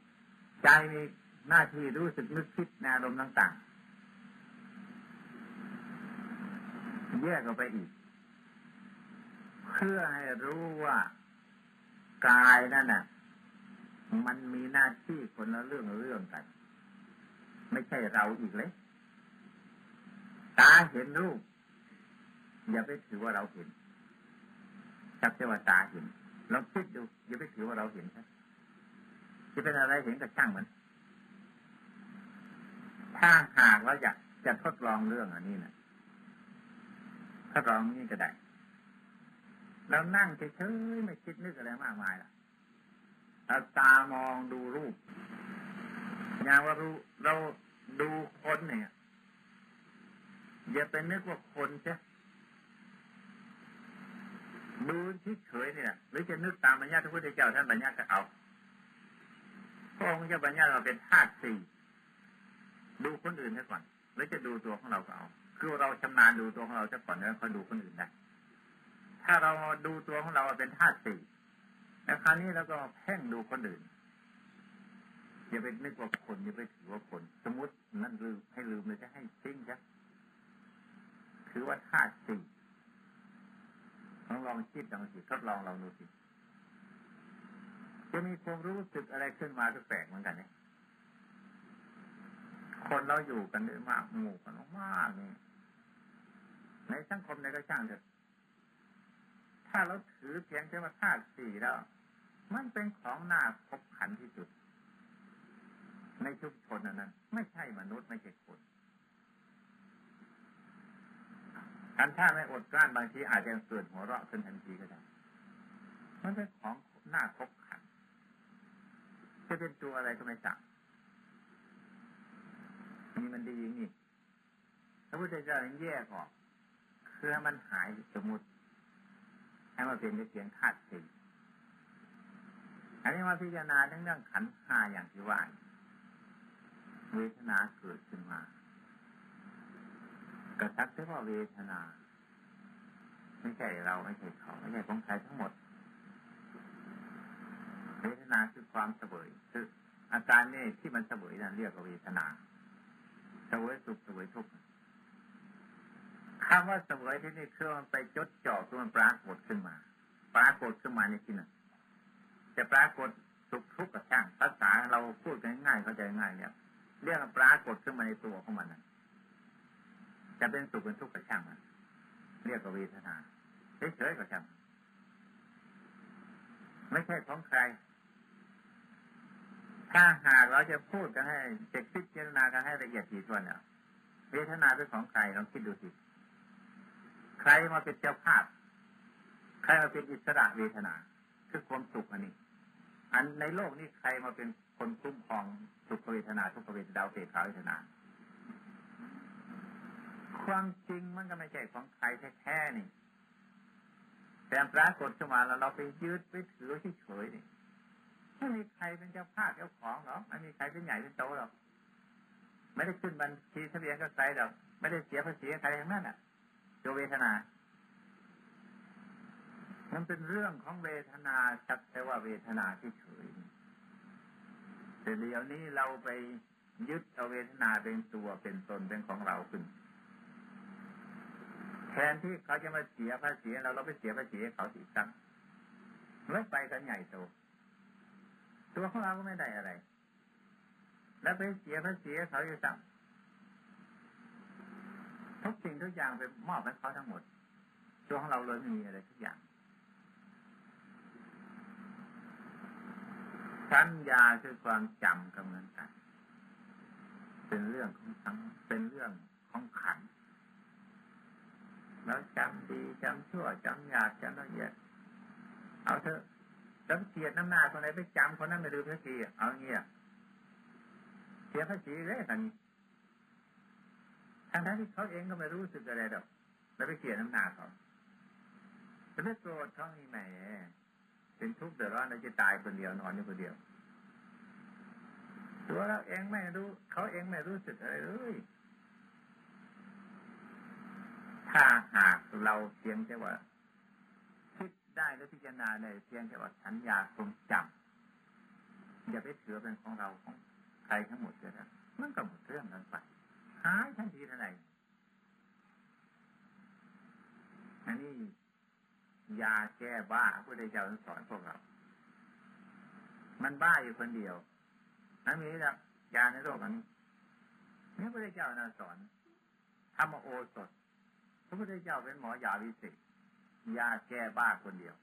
ใจมีหน้าที่รู้สึกนึกคิดในอารมณ์ต่างๆแยกออกไปอีก เพื่อให้รู้ว่ากายนั่นน่ะ มันมีหน้าที่คนละเรื่องเรื่องกัน ไม่ใช่เราอีกเลย ตาเห็นรูป อย่าไปถือว่าเราเห็นจับเทวตาเห็นเราคิดดูอย่าไปถือว่าเราเห็นครับจะเป็นอะไรเห็นก็ช่างมันถถ้าหากเราอยากจะทดลองเรื่องอันนี้นะทดลองนี่ก็ได้เรานั่งเฉยๆไม่คิดนึกอะไรมากมายล่ะ เราตามองดูรูปอย่างว่ารู้เราดูคนเนี่ยอย่าไปนึกว่าคนใช่ดูที่เฉยเนี่ยหรือจะนึกตามบัญญัติพระพุทธเจ้าท่านบัญญัติก็เอาพระองค์จะบัญญัติเราเป็นธาตุสี่ดูคนอื่นซะก่อนหรือจะดูตัวของเราก็เอา คือเราชำนาญดูตัวของเราซะก่อนแล้วค่อยดูคนอื่นได้ถ้าเราดูตัวของเราเป็นธาตุสี่ แล้วคราวนี้เราก็เพ่งดูคนอื่นอย่าไปนึกว่าคนอย่าไปถือว่าคน สมมตินั่นลืมให้ลืมเลยจะให้ทิ้งใช่ถือว่าธาตุสี่ลองลองคิดลองสิทดลองลองดูสิจะมีความรู้สึกอะไรขึ้นมาแปลกเหมือนกันเนี่ยคนเราอยู่กันเยอะมากหมู่กันมากนี่ในสังคมในก็ช่างเถอะถ้าเราถือเพียงแค่ว่าธาตุสี่แล้ว มันเป็นของหน่าพบขันที่สุด ในชุมชนนั้น ไม่ใช่มนุษย์ไม่ใช่คนอันถ้าไม่อดกลั้นบางทีอาจจะเกิดหัวเราะขึ้นทันทีก็ได้ มันเป็นของหน่าพบขัน จะเป็นตัวอะไรก็ไม่ทราบนี่มันดียิ่งนี่พระพุทธเจ้าแยกออกคือมันหายสมมติให้มาเป็นเพียงธาตุสี่ อันนี้มาพิจารณาเรื่องขันห้าอย่างที่ว่าเวทนาเกิดขึ้นมากระทักแต่ว่าเวทนา ไม่ใช่เราไม่ใช่เขาไม่ใช่ของใครทั้งหมด เวทนาคือความเสวยคืออาการนี่ที่มันเสวยนั่นเรียกว่าเวทนาเสวยสุขเสวยทุกข์คำว่าเสวยที่นี่คือมันไปจดจ่อตัวมันปรากฏขึ้นมา ปรากฏขึ้นมาในที่นั้น จะปรากฏสุขทุกข์กับช่างภาษาเราพูดกันง่ายเข้าใจง่ายเนี่ยเรียกปรากฏขึ้นมาในตัวของมันนะจะเป็นสุขเป็นทุกข์กับช่างมันเรียกว่าเวทนาเฉยๆกับช่างไม่ใช่ของใคร ถ้าหากเราจะพูดกันให้เจ็กพิจารณากันให้ละเอียดถี่ถ้วนเนี่ยเวทนาเป็นของใครลองคิดดูสิ ใครมาเป็นเจ้าภาพ ใครมาเป็นอิสระเวทนา คือความสุขอันนี้ อันในโลกนี้ใครมาเป็นคนคุ้มครองสุขเวทนาทุกเวทดาวเศษขาเวทนา ความจริงมันก็ไม่ใช่ของใครแท้ๆนี่ แต่ปรากฏขึ้นมาแล้วเราไปยืดไปถือเฉยๆนี่ไม่มีใครเป็นเจ้าภาพเจ้าของหรอกไม่มีใครเป็นใหญ่เป็นโตหรอกไม่ได้ขึ้นบัญชีทะเบียนก็ใครหรอกไม่ได้เสียภาษีใครทั้งนั้นอะตัวเวทนา มันเป็นเรื่องของเวทนาชักแต่ว่าเวทนาที่เฉยแต่เดี๋ยวนี้เราไปยึดเอาเวทนาเป็นตัวเป็นตนเป็นของเราขึ้น แทนที่เขาจะมาเสียภาษีเราเราไปเสียภาษีเขาสิซ้ำเมื่อไปกันใหญ่โตตัวของเราก็ไม่ได้อะไร แล้วไปเสียภาษีเขาอยู่ซ้ำทุกสิ่งทุกอย่างไปมอบให้เขาทั้งหมด ตัวของเราเลยไม่มีอะไรทุกอย่าง สัญญาคือความจำกับเหมือนกัน เป็นเรื่องของทั้งเป็นเรื่องของขัน แล้วจำดีจำชั่วจำหยาบจำละเอียด เอาเถอะจำเกียดน้ำหน้าคนไหนไปจำคนนั้นไม่ดูภาษีเอาเงี้ยเสียภาษีเลยทันนี้ทั้งที่เขาเองก็ไม่รู้สึกอะไรหรอก แล้วไปเกลียดน้ำหนาเขาจะไม่โกรธเขานี่แหม เป็นทุกข์เดือดร้อนแล้วจะตายคนเดียวนอนอยู่คนเดียวตัวเราเองไม่รู้ เขาเองไม่รู้สึกอะไรเลยถ้าหากเราเพียงแค่ว่าคิดได้และพิจารณาในเพียงแค่ว่าสัญญาทรงจำอย่าไปถือเป็นของเราของใครทั้งหมดเลยนะมันก็หมดเรื่องนั้นไปหายทันทีทันใดอันนี้ ยาแก้บ้าพระเจ้าสอนพวกเรา มันบ้าอยู่คนเดียวนั้นมีแล้วยาในโลกนี้นี่พระเจ้าน่าสอนธรรมโอสถ พระพุทธเจ้าเป็นหมอยาวิเศษยาแก้บ้าคนเดียว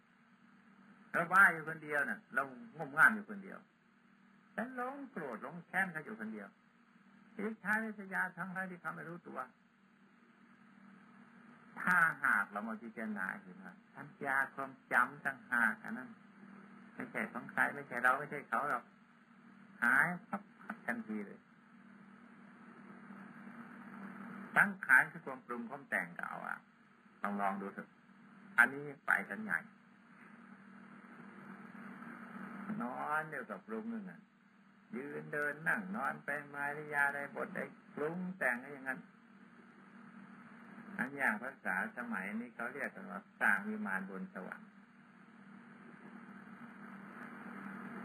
เราบ้าอยู่คนเดียวน่ะ เรางมง่ามอยู่คนเดียวแต่หลงโกรธหลงแค้นเขาอยู่คนเดียวอิจฉาริษยาทั้งหลายที่เขาไม่รู้ตัว ถ้าหากเรามาพิจารณาเห็นว่าสัญญาความจำตั้งหากอันนั้นไม่ใช่ของใครไม่ใช่เราไม่ใช่เขาหรอกหายพับทันทีเลยตั้งขานคือความปรุงความแต่งเก่าอะลองลองดูเถอะอันนี้ไปกันใหญ่นอนเดียวกับปรุงนึงอะยืนเดินนั่งนอนเป็นมารยาได้บทได้ปรุงแต่งอะไรอย่างนั้น อันอย่างภาษาสมัยนี้เขาเรียกกันว่าสร้างวิมานบนสวรรค์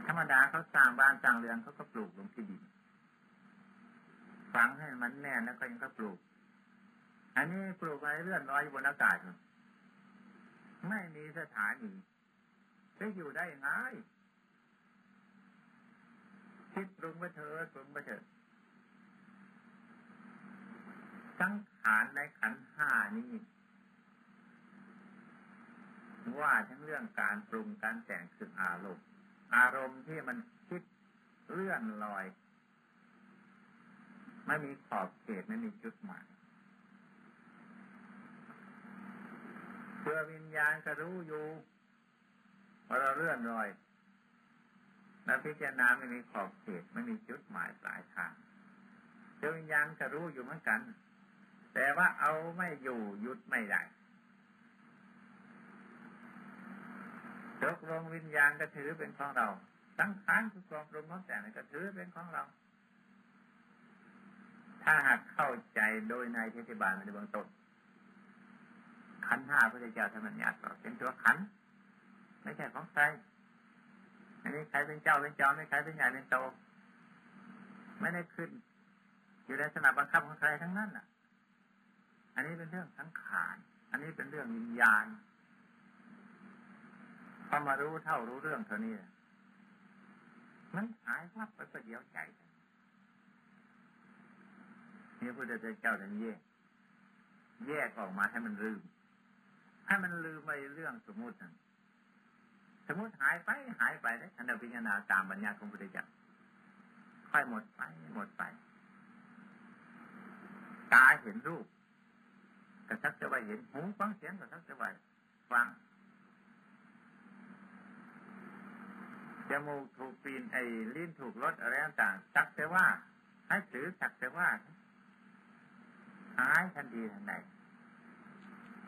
ธรรมดาเขาสร้างบ้านสร้างเรือนเขาก็ปลูกลงที่ดินฝังให้มันแน่นแล้วก็ยังก็ปลูก อันนี้ปลูกอะไรเลื่อนลอยบนอากาศไม่มีสถานีจะอยู่ได้ยังไงคิดปรุงไปเถิดปรุงไปเถิดสังขารในขันห้านี้ว่าทั้งเรื่องการปรุงการแต่งสึกอารมณ์อารมณ์ที่มันคิดเลื่อนลอยไม่มีขอบเขตไม่มีจุดหมายเพื่อวิญญาณจะรู้อยู่ว่าเราเลื่อนลอยแล้วพิจารณาไม่มีขอบเขตไม่มีจุดหมายปลายทางเจ้าวิญญาณจะรู้อยู่เหมือนกัน แต่ว่าเอาไม่อยู่หยุดไม่ได้ตกลงวิญญาณก็ถือเป็นของเราสังขารคือความปรุงของแต่ก็ถือเป็นของเรา ถ้าหากเข้าใจโดยในเทศบาลในเบื้องต้นขันห้าพระเจ้าธรรมญาติเป็นตัวขัน ไม่ใช่ของใครอันนี้ใครเป็นเจ้าเป็นจอมไม่ใครเป็นใหญ่เป็นโต ไม่ได้ขึ้น อยู่ในสนับบังคับของใครทั้งนั้นอะ อันนี้เป็นเรื่องสังขาร อันนี้เป็นเรื่องวิญญาณพอมารู้เท่ารู้เรื่องเท่านี้มันหายวับไปประเดียวใจนี่พระเจ้าท่านแยกแยกออกมาให้มันลืม ให้มันลืมไปเรื่องสมมุตินั่นสมมติหายไปหายไปเลยท่านพิจารณาตามบัญญัติของพุทธเจ้าค่อยหมดไปหมดไป ตาเห็นรูป กระชักจะไปเห็นหูฟังเสียงกระชักจะไปฟังจมูกถูกปีนไอ้ลิ้นถูกรสอะไรต่างสักแต่ว่า ให้ถือสักแต่ว่าหายทันทีทันใด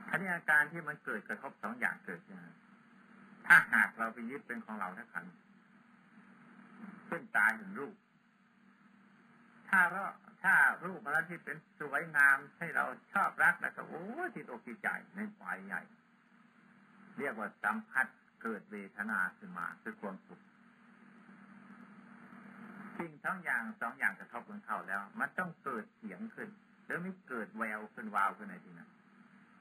อันนี้อาการที่มันเกิดกระทบสองอย่างเกิดขึ้นถ้าหากเราไปยึดเป็นของเราทั้งขันเช่นตาเห็นรูป ถ้าเรา ถ้ารูปอะไรที่เป็นสวยงามให้เราชอบรักแล้วก็โอ้ที่อกที่ใจในฝ่ายใหญ่ เรียกว่าสัมผัสเกิดเวทนาขึ้นมาคือความสุขสิ่งทั้งอย่างสองอย่างกระทบกันเข้าแล้ว มันต้องเกิดเสียงขึ้นหรือไม่เกิดแววขึ้นวาวขึ้นในที่นั้น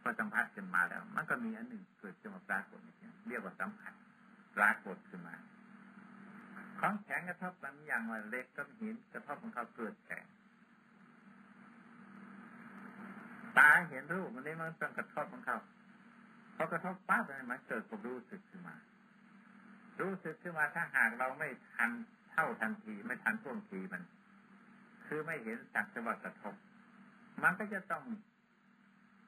พอสัมผัสขึ้นมาแล้ว มันก็มีอันหนึ่งเกิดขึ้นมาปรากฏนี่เรียกว่าสัมผัสปรากฏขึ้นมา ของแข็งกระทบกันอย่างว่าเล็กกับหินกระทบของเขาเกิดแข็ง ตาเห็นรูปมันนี้มันต้องกระทบของเขาพอกระทบปั๊บมันเกิดความรู้สึกขึ้นมา รู้สึกขึ้นมาถ้าหากเราไม่ทันเท่าทันทีไม่ทันท่วงทีมัน คือไม่เห็นสักแต่ว่ากระทบ มันก็จะต้อง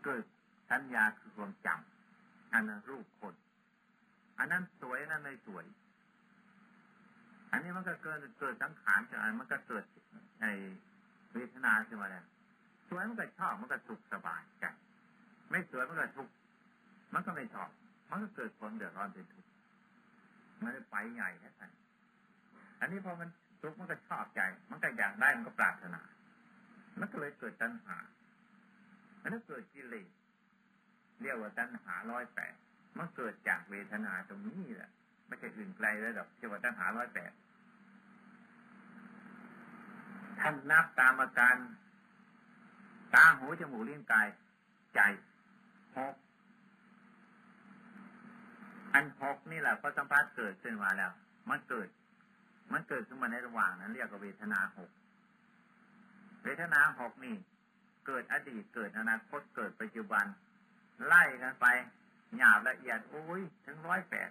เกิดสัญญาคือความจำอันนั้นรูปคน อันนั้นสวยอันนั้นไม่สวย อันนี้มันก็เกิดเกิดสังขารขึ้นมามันก็เกิดในเวทนาขึ้นมาแล้ว สวยมันก็ชอบมันก็สุขสบายใจไม่สวยมันก็ทุกข์มันก็ไม่ชอบ มันก็เกิดความเดือดร้อนเป็นทุกข์มันไปใหญ่แค่ไหนอันนี้พอมันทุกข์มันก็ชอบใจ มันก็อยากได้มันก็ปรารถนามันก็เลยเกิดตัณหามันก็เกิดกิเลสเรียกว่าตัณหาร้อยแปดมันเกิดจากเวทนาตรงนี้แหละไม่ใช่อื่นไกลเลยหรอกเรียกว่าตัณหาร้อยแปดท่านนับตามอาการ ตาหูจมูกลิ้นกาย ใจหกอันหกนี่แหละพอสัมผัสเกิดขึ้นมาแล้ว มันเกิด มันเกิดขึ้นมาในระหว่างนั้น เรียกว่าเวทนาหกเวทนาหกนี่ เกิดอดีตเกิดอนาคตเกิดปัจจุบัน ไล่กันไปหยาบละเอียดโอ้ยถึงร้อยแปด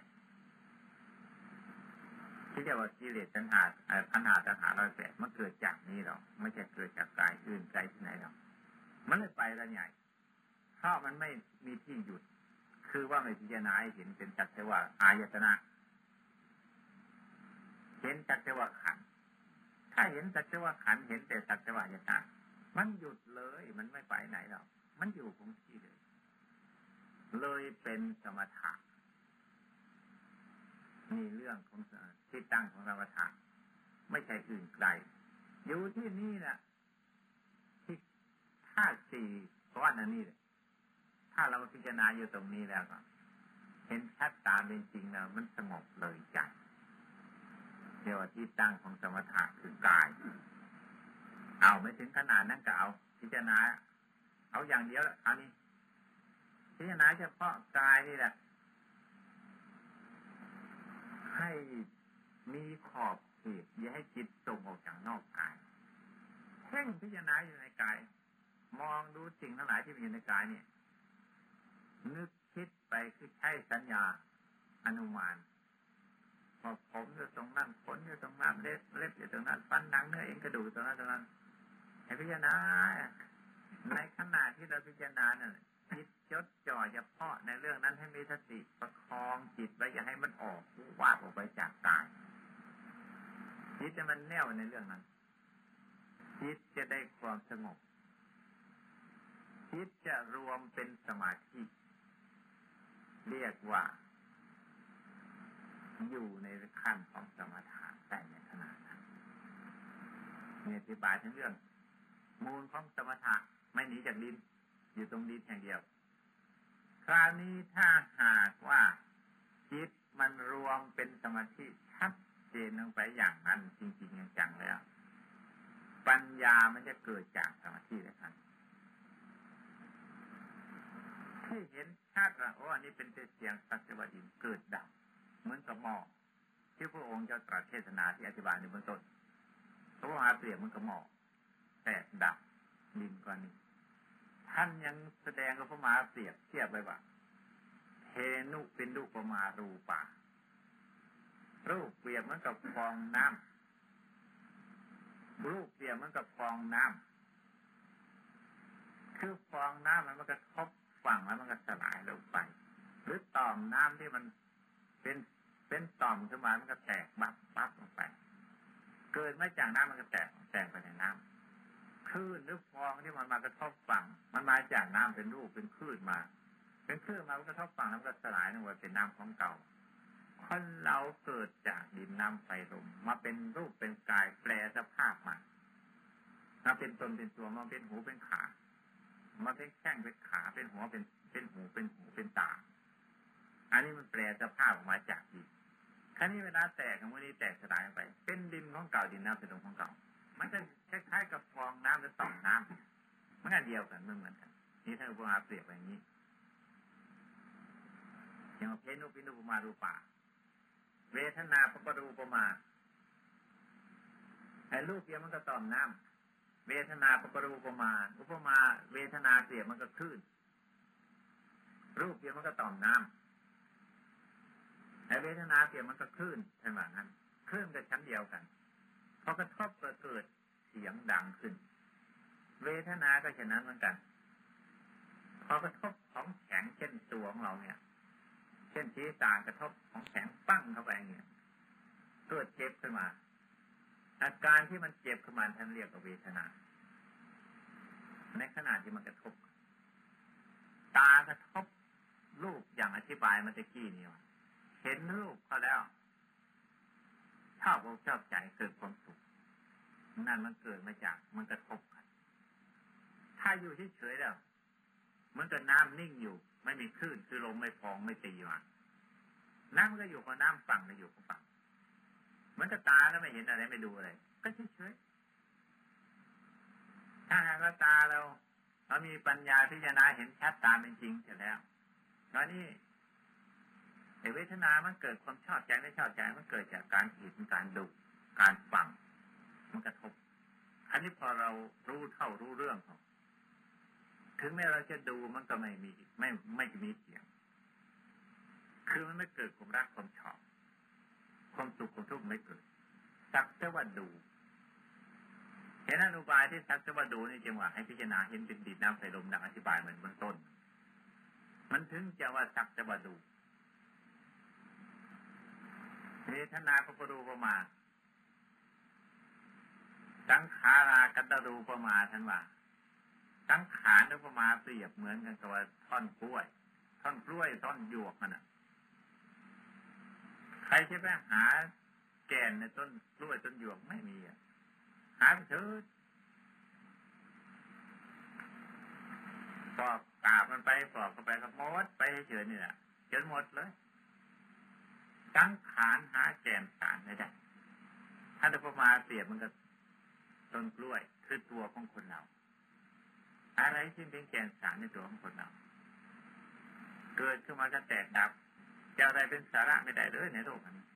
ที่เรียกว่ากิเลสตัณหาปัญหาตัณหาร้อยแปดมันเกิดจากนี้หรอกไม่ใช่เกิดจากกายอื่นใจที่ไหนหรอก มันเลยไปกันใหญ่เพราะมันไม่มีที่หยุด คือว่าไม่พิจารณาเห็นเป็นจักรว่าอายตนะ เห็นจักรว่าขัน ถ้าเห็นจักรว่าขันเห็นแต่จักรว่าอายตนะมันหยุดเลย มันไม่ไปไหนหรอกมันอยู่คงที่เลย เลยเป็นสมถะมีเรื่องของที่ตั้งของสมถะไม่ใช่อื่นไกลอยู่ที่นี่แหละ ธาตุสี่ก้อนอันนี้เลยถ้าเราพิจารณาอยู่ตรงนี้แล้วก็ เห็นชัดตามเป็นจริงแล้วมันสงบเลยใจเรียกว่าที่ตั้งของสมถะคือกาย เอาไม่ถึงขนาดนั้นก็เอา พิจารณา เอาอย่างเดียวละครานี้พิจารณาเฉพาะกายนี่แหละ ให้มีขอบเขตอย่าให้จิตส่งออกจากนอกกายเพ่งพิจารณาอยู่ในกาย มองดูสิ่งทั้งหลายที่มีอยู่ในกายเนี่ยนึกคิดไปคือใช้สัญญาอนุมานพอผมอยู่ตรงนั้นขนอยู่ตรงนั้นเล็บเล็บอยู่ตรงนั้นฟันหนังเนื้อเอ็นกระดูกตรงนั้นตรงนั้นให้พิจารณาในขณะที่เราพิจารณาเนี่ยจิตจดจ่อเฉพาะในเรื่องนั้นให้มีสติประคองจิตไว้อย่าให้มันออกวาดออกไปจากกายจิตจะมันแน่วในเรื่องนั้นจิตจะได้ความสงบ จิตจะรวมเป็นสมาธิเรียกว่า อยู่ในขั้นของสมถะแต่ในขณะนั้นมีอธิบายทั้งเรื่อง มูลของสมถะไม่หนีจากดิน อยู่ตรงดินอย่างเดียว คราวนี้ถ้าหากว่าจิตมันรวมเป็นสมาธิชัดเจนลงไปอย่างนั้นจริงๆอย่างจังแล้ว ปัญญามันจะเกิดจากสมาธิเลยครับ ที่เห็นชัดว่าโอ้อันนี้เป็นเสียงสัจวดินเกิดดับเหมือนกับหม้อที่พระองค์จะตรัสเทศนาที่อธิบายในเบื้องต้นพระว่าเปรียบมันกับหม้อแตกดับดินกว่านี้ท่านยังแสดงกับพระมาเปรียบเทียบไว้ว่าเทนุเป็นลูกประมารูปารูปเปรียบเหมือนกับฟองน้ำรูปเปรียบเหมือนกับฟองน้ำคือฟองน้ำมันมันกระทบ ฝั่งแล้วมันก็สลายลงไป หรือต่อมน้ำที่มันเป็นเป็นต่อมขึ้นมามันก็แตกบับบับลงไป เกิดมาจากน้ำมันก็แตกแตกไปในน้ำคลื่นหรือฟองที่มันมากระทบฝั่ง มันมาจากน้ำเป็นรูปเป็นคลื่นมา เป็นคลื่นมามันกระทบฝั่งแล้วก็สลายลงไปเป็นน้ำของเก่าคนเราเกิดจากดินน้ำไฟลมมาเป็นรูปเป็นกายแปลสภาพมามาเป็นตนเป็นตัวมาเป็นหูเป็นขา มาเป็นแข้งเป็นขาเป็นหัวเป็นเป็นหูเป็นหูเป็นตา อันนี้มันแปลสภาพออกมาจากดินครั้นี้เวลาแตกของวันนี้แตกสลายไป เป็นดินของเก่าดินน้ำเป็นลมของเก่า มันจะคล้ายๆกับฟองน้ำหรือต่อมน้ำมันก็เดียวกันเหมือนกัน นี่ท่านอุปมาเปรียบอย่างนี้อย่างเพนุปินุปมารูปาเวทนาปปรูปมาไอ้ลูกเดียวมันก็ต่อมน้ำ เวทนาปปรูปมา อุปมาเวทนาเสียมันก็คลื่น รูปเดียมันก็ต่อมน้ำไอเวทนาเสียมันก็คลื่นใช่ไหมนั้นคลื่นกับชั้นเดียวกันพอกระทบก็เกิดเสียงดังขึ้น เวทนาก็ฉะนั้นเหมือนกันพอกระทบของแข็งเช่นตัวของเราเนี่ย เช่นชี้ตากระทบของแข็งปั้งเข้าไปเนี่ยเกิดเจ็บขึ้นมา อาการที่มันเจ็บขึ้นมาท่านเรียกว่าเวทนา ในขณะที่มันกระทบ ตากระทบรูปอย่างอธิบายมันจะกี้นี่ว่าเห็นรูปเขาแล้วชอบอกชอบใจเกิดความสุขนั่นมันเกิดมาจากมันกระทบกัน ถ้าอยู่เฉยๆแล้วมันก็น้ำนิ่งอยู่ ไม่มีคลื่นคือลมไม่ฟองไม่ตีมาน้ำมันก็อยู่กับน้ำฝั่งก็อยู่กับฝั่ง มือนกับตาแล้วไม่เห็นอะไรไม่ดูอะไรก็เฉยๆถ้าหากว่าตาเราเรามีปัญญาพิจารณาเห็นชัดตามเป็นจริงเสร็จแล้วตอนนี้เวทนา มันเกิดความชอบใจไม่ชอบใจ มันเกิดจากการเห็นการดู การฟัง มันกระทบ อันนี้พอเรารู้เท่ารู้เรื่องของถึงแม้เราจะดูมันก็ไม่มี ไม่ไม่มีเสียง คือมันไม่เกิดความรักความชอบ ความสุขความทุกข์ไม่เกิดสักแต่ว่าดูเห็นอนุบายที่สักแต่ว่าดูนี่จังหวะให้พิจารณาเห็นเป็นดินน้ำใสลมดังอธิบายเหมือนบนต้น มันถึงจะว่าสักแต่ว่าดูเวทนาก็ประดูประมาสังขารากันตรูประมาท่านว่าสังขารนุประมาเปรียบเหมือนกันกับว่าท่อนกล้วย ท่อนกล้วยท่อนหยวกน่ะ ใครใช่ไหมหาแก่นในต้นกล้วยต้นหยวกไม่มีอะหาไปเถิดปอกกาบมันไปปอกกันไปก็หมดไปเฉยนี่แหละจนหมดเลยสังขารหาแก่นสารไม่ได้ ถ้าจะประมาเปรียบมันก็ต้นกล้วย คือตัวของคนเรา อะไรที่เป็นแก่นสารในตัวของคนเรา เกิดขึ้นมาก็แตกดับ จะอะไรเป็นสาระไม่ได้เลยในโลกนี้